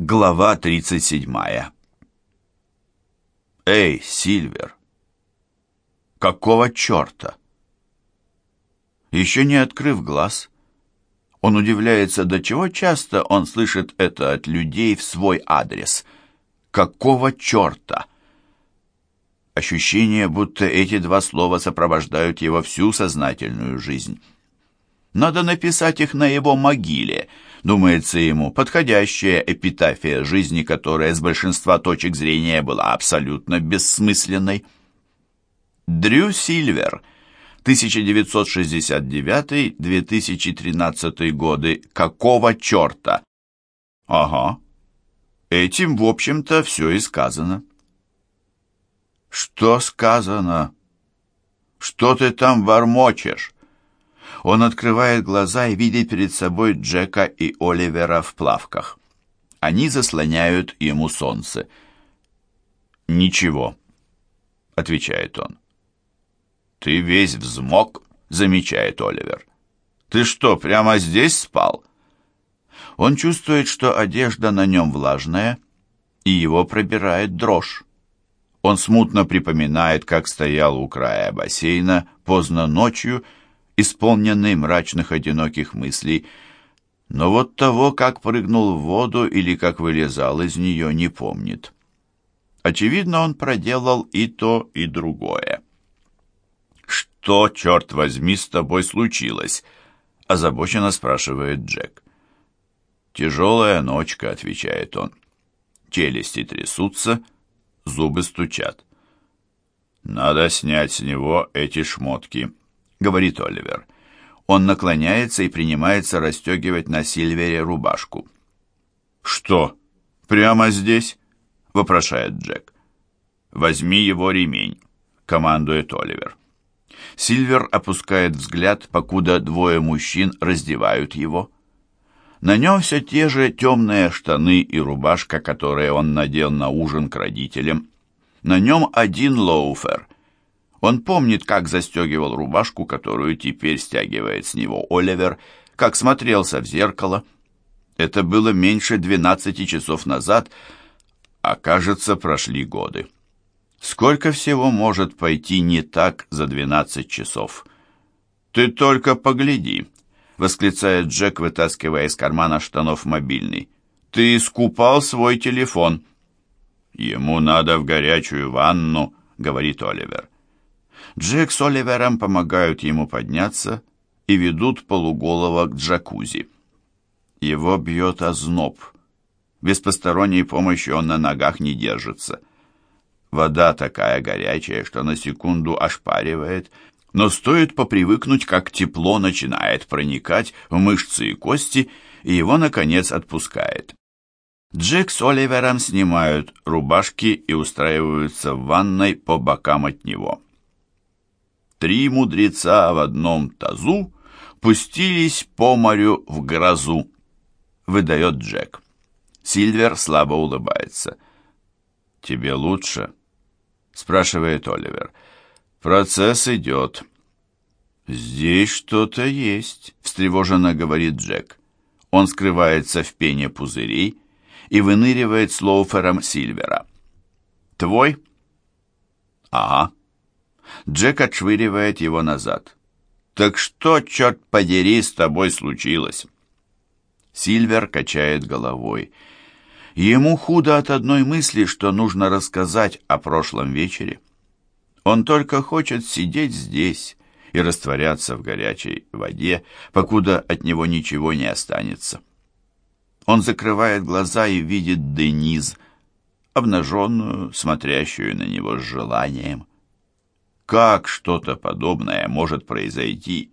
Глава 37 «Эй, Сильвер! Какого черта?» Еще не открыв глаз, он удивляется, до чего часто он слышит это от людей в свой адрес. «Какого черта?» Ощущение, будто эти два слова сопровождают его всю сознательную жизнь. Надо написать их на его могиле, думается ему, подходящая эпитафия жизни, которая с большинства точек зрения была абсолютно бессмысленной. Дрю Сильвер, 1969-2013 годы, какого черта? Ага, этим, в общем-то, все и сказано. Что сказано? Что ты там бормочешь? Он открывает глаза и видит перед собой Джека и Оливера в плавках. Они заслоняют ему солнце. «Ничего», — отвечает он. «Ты весь взмок», — замечает Оливер. «Ты что, прямо здесь спал?» Он чувствует, что одежда на нем влажная, и его пробирает дрожь. Он смутно припоминает, как стоял у края бассейна поздно ночью исполненный мрачных одиноких мыслей, но вот того, как прыгнул в воду или как вылезал из нее, не помнит. Очевидно, он проделал и то, и другое. «Что, черт возьми, с тобой случилось?» — озабоченно спрашивает Джек. «Тяжелая ночка», — отвечает он. Челюсти трясутся, зубы стучат. «Надо снять с него эти шмотки», — говорит Оливер. Он наклоняется и принимается расстегивать на Сильвере рубашку. «Что, прямо здесь?» — вопрошает Джек. «Возьми его ремень», — командует Оливер. Сильвер опускает взгляд, покуда двое мужчин раздевают его. На нем все те же темные штаны и рубашка, которые он надел на ужин к родителям. На нем один лоуфер — он помнит, как застегивал рубашку, которую теперь стягивает с него Оливер, как смотрелся в зеркало. Это было меньше 12 часов назад, а, кажется, прошли годы. Сколько всего может пойти не так за 12 часов? «Ты только погляди!» — восклицает Джек, вытаскивая из кармана штанов мобильный. «Ты искупал свой телефон!» «Ему надо в горячую ванну», — говорит Оливер. Джек с Оливером помогают ему подняться и ведут полуголого к джакузи. Его бьет озноб. Без посторонней помощи он на ногах не держится. Вода такая горячая, что на секунду ошпаривает, но стоит попривыкнуть, как тепло начинает проникать в мышцы и кости, и его, наконец, отпускает. Джек с Оливером снимают рубашки и устраиваются в ванной по бокам от него. Три мудреца в одном тазу пустились по морю в грозу, выдает Джек. Сильвер слабо улыбается. «Тебе лучше?» — спрашивает Оливер. «Процесс идет». «Здесь что-то есть», — встревоженно говорит Джек. Он скрывается в пене пузырей и выныривает с лоуфером Сильвера. «Твой?» «Ага». Джек отшвыривает его назад. «Так что, черт подери, с тобой случилось?» Сильвер качает головой. Ему худо от одной мысли, что нужно рассказать о прошлом вечере. Он только хочет сидеть здесь и растворяться в горячей воде, покуда от него ничего не останется. Он закрывает глаза и видит Дениз, обнаженную, смотрящую на него с желанием. Как что-то подобное может произойти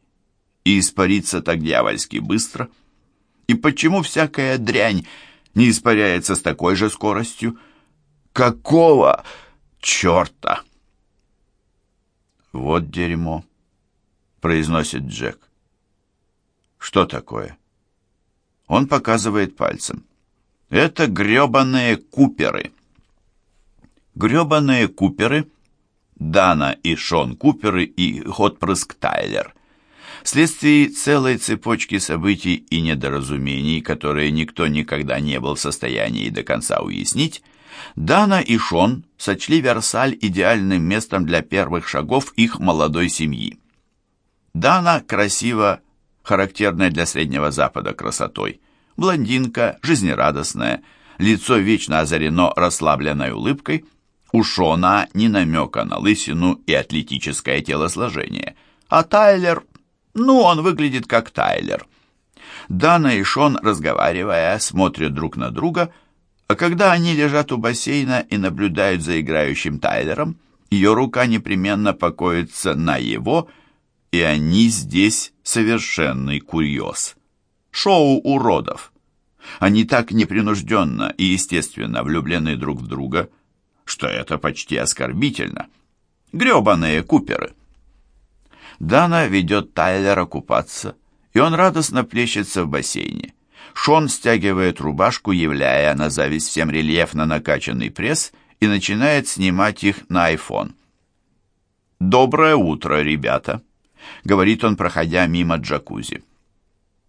и испариться так дьявольски быстро? И почему всякая дрянь не испаряется с такой же скоростью? Какого черта? Вот дерьмо, произносит Джек. Что такое? Он показывает пальцем. Это грёбаные куперы. Грёбаные куперы — Дана и Шон Куперы и отпрыск Тайлер. Вследствие целой цепочки событий и недоразумений, которые никто никогда не был в состоянии до конца уяснить, Дана и Шон сочли Версаль идеальным местом для первых шагов их молодой семьи. Дана красиво, характерная для Среднего Запада красотой. Блондинка, жизнерадостная, лицо вечно озарено расслабленной улыбкой. У Шона ни намека на лысину и атлетическое телосложение. А Тайлер, ну, он выглядит как Тайлер. Дана и Шон, разговаривая, смотрят друг на друга – а когда они лежат у бассейна и наблюдают за играющим Тайлером, ее рука непременно покоится на его, и они здесь совершенный курьез. Шоу уродов. Они так непринужденно и естественно влюблены друг в друга, что это почти оскорбительно. Гребаные куперы. Дана ведет Тайлера купаться, и он радостно плещется в бассейне. Шон стягивает рубашку, являя на зависть всем рельефно накачанный пресс, и начинает снимать их на iPhone. «Доброе утро, ребята», — говорит он, проходя мимо джакузи.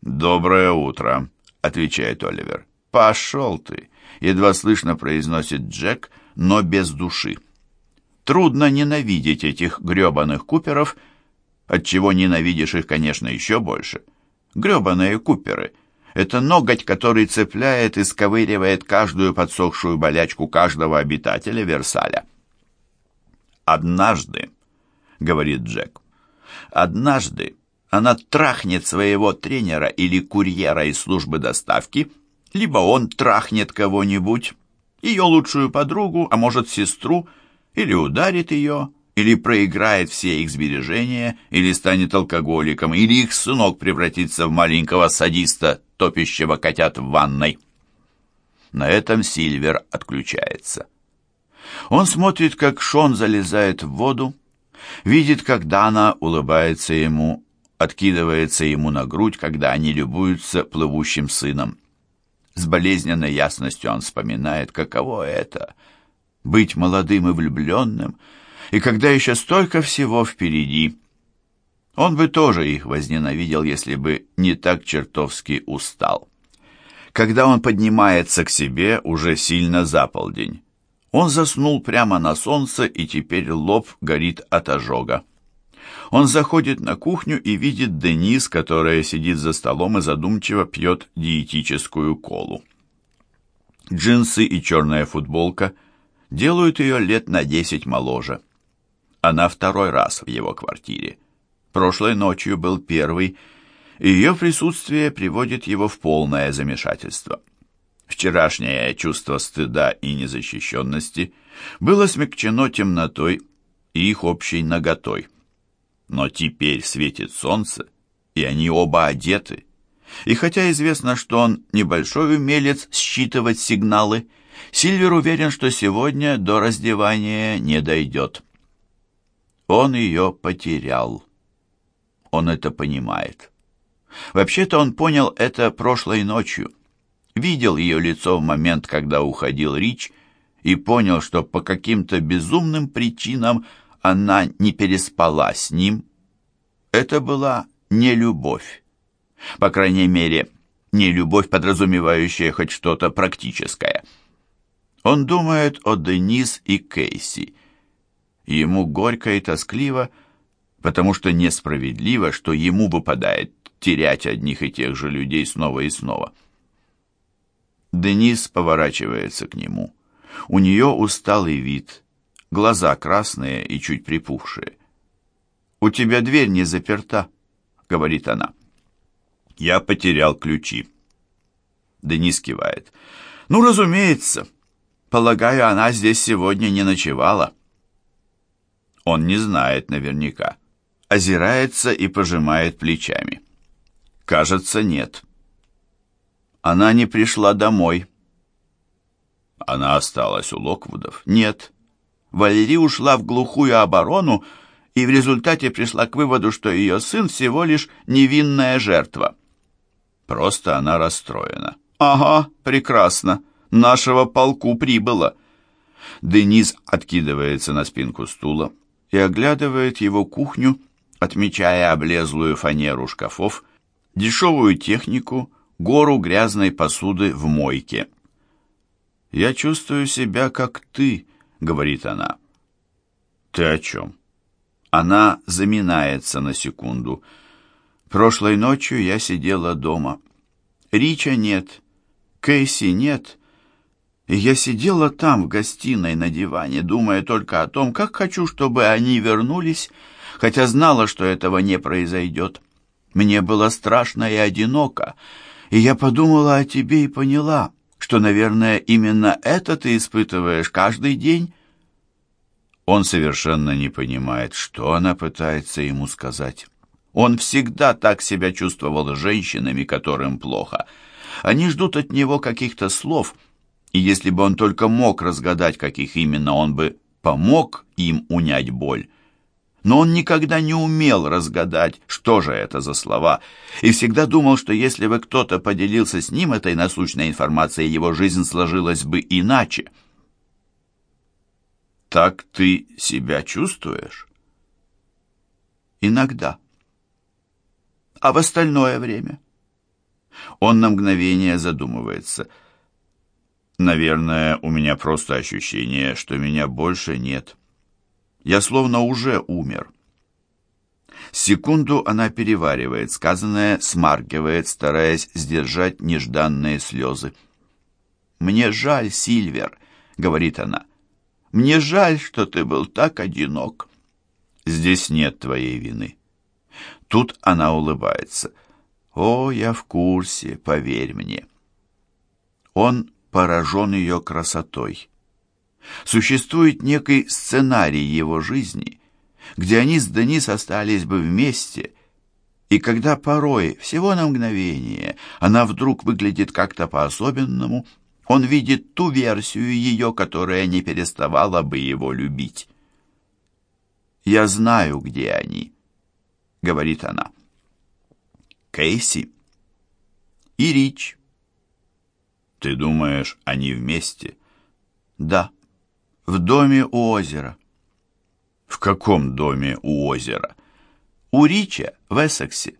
«Доброе утро», — отвечает Оливер. «Пошел ты», — едва слышно произносит Джек, но без души. Трудно ненавидеть этих гребаных куперов, отчего ненавидишь их, конечно, еще больше. Гребаные куперы — это ноготь, который цепляет и сковыривает каждую подсохшую болячку каждого обитателя Версаля. «Однажды», — говорит Джек, — «однажды она трахнет своего тренера или курьера из службы доставки, либо он трахнет кого-нибудь, ее лучшую подругу, а может сестру, или ударит ее, или проиграет все их сбережения, или станет алкоголиком, или их сынок превратится в маленького садиста, топящего котят в ванной. На этом Сильвер отключается. Он смотрит, как Шон залезает в воду, видит, как Дана улыбается ему, откидывается ему на грудь, когда они любуются плывущим сыном. С болезненной ясностью он вспоминает, каково это — быть молодым и влюбленным — и когда еще столько всего впереди. Он бы тоже их возненавидел, если бы не так чертовски устал. Когда он поднимается к себе, уже сильно за полдень. Он заснул прямо на солнце, и теперь лоб горит от ожога. Он заходит на кухню и видит Денис, которая сидит за столом и задумчиво пьет диетическую колу. Джинсы и черная футболка делают ее лет на десять моложе. Она второй раз в его квартире. Прошлой ночью был первый, и ее присутствие приводит его в полное замешательство. Вчерашнее чувство стыда и незащищенности было смягчено темнотой и их общей наготой. Но теперь светит солнце, и они оба одеты. И хотя известно, что он небольшой умелец считывать сигналы, Сильвер уверен, что сегодня до раздевания не дойдет. Он ее потерял. Он это понимает. Вообще-то он понял это прошлой ночью. Видел ее лицо в момент, когда уходил Рич, и понял, что по каким-то безумным причинам она не переспала с ним. Это была не любовь. По крайней мере, не любовь, подразумевающая хоть что-то практическое. Он думает о Денис и Кейси – ему горько и тоскливо, потому что несправедливо, что ему выпадает терять одних и тех же людей снова и снова. Денис поворачивается к нему. У нее усталый вид, глаза красные и чуть припухшие. «У тебя дверь не заперта», — говорит она. «Я потерял ключи». Денис кивает. «Ну, разумеется. Полагаю, она здесь сегодня не ночевала». Он не знает наверняка. Озирается и пожимает плечами. Кажется, нет. Она не пришла домой. Она осталась у Локвудов? Нет. Валерий ушла в глухую оборону и в результате пришла к выводу, что ее сын всего лишь невинная жертва. Просто она расстроена. «Ага, прекрасно. Нашего полку прибыло». Денис откидывается на спинку стула, и оглядывает его кухню отмечая облезлую фанеру шкафов, дешевую технику, гору грязной посуды в мойке. «Я чувствую себя, как ты», — говорит она. «Ты о чем?» Она заминается на секунду. «Прошлой ночью я сидела дома. Рича нет, Кейси нет, и я сидела там, в гостиной, на диване, думая только о том, как хочу, чтобы они вернулись, хотя знала, что этого не произойдет. Мне было страшно и одиноко, и я подумала о тебе и поняла, что, наверное, именно это ты испытываешь каждый день. Он совершенно не понимает, что она пытается ему сказать. Он всегда так себя чувствовал с женщинами, которым плохо. Они ждут от него каких-то слов, и если бы он только мог разгадать, каких именно, он бы помог им унять боль. Но он никогда не умел разгадать, что же это за слова, и всегда думал, что если бы кто-то поделился с ним этой насущной информацией, его жизнь сложилась бы иначе. Так ты себя чувствуешь? Иногда. А в остальное время? Он на мгновение задумывается. Наверное, у меня просто ощущение, что меня больше нет. Я словно уже умер. Секунду она переваривает сказанное, смаргивает, стараясь сдержать нежданные слезы. «Мне жаль, Сильвер», — говорит она. Мне жаль, что ты был так одинок. Здесь нет твоей вины. Тут она улыбается. О, я в курсе, поверь мне. Он поражен ее красотой. Существует некий сценарий его жизни, где они с Денис остались бы вместе, и когда порой, всего на мгновение, она вдруг выглядит как-то по-особенному, он видит ту версию ее, которая не переставала бы его любить. «Я знаю, где они», — говорит она. «Кейси и Рич». «Ты думаешь, они вместе?» «Да, в доме у озера». «В каком доме у озера?» «У Рича, в Эссексе.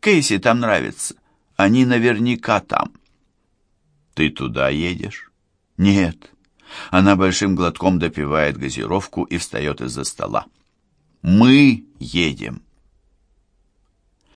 Кейси там нравится. Они наверняка там». Ты туда едешь? Нет. Она большим глотком допивает газировку и встает из-за стола. Мы едем.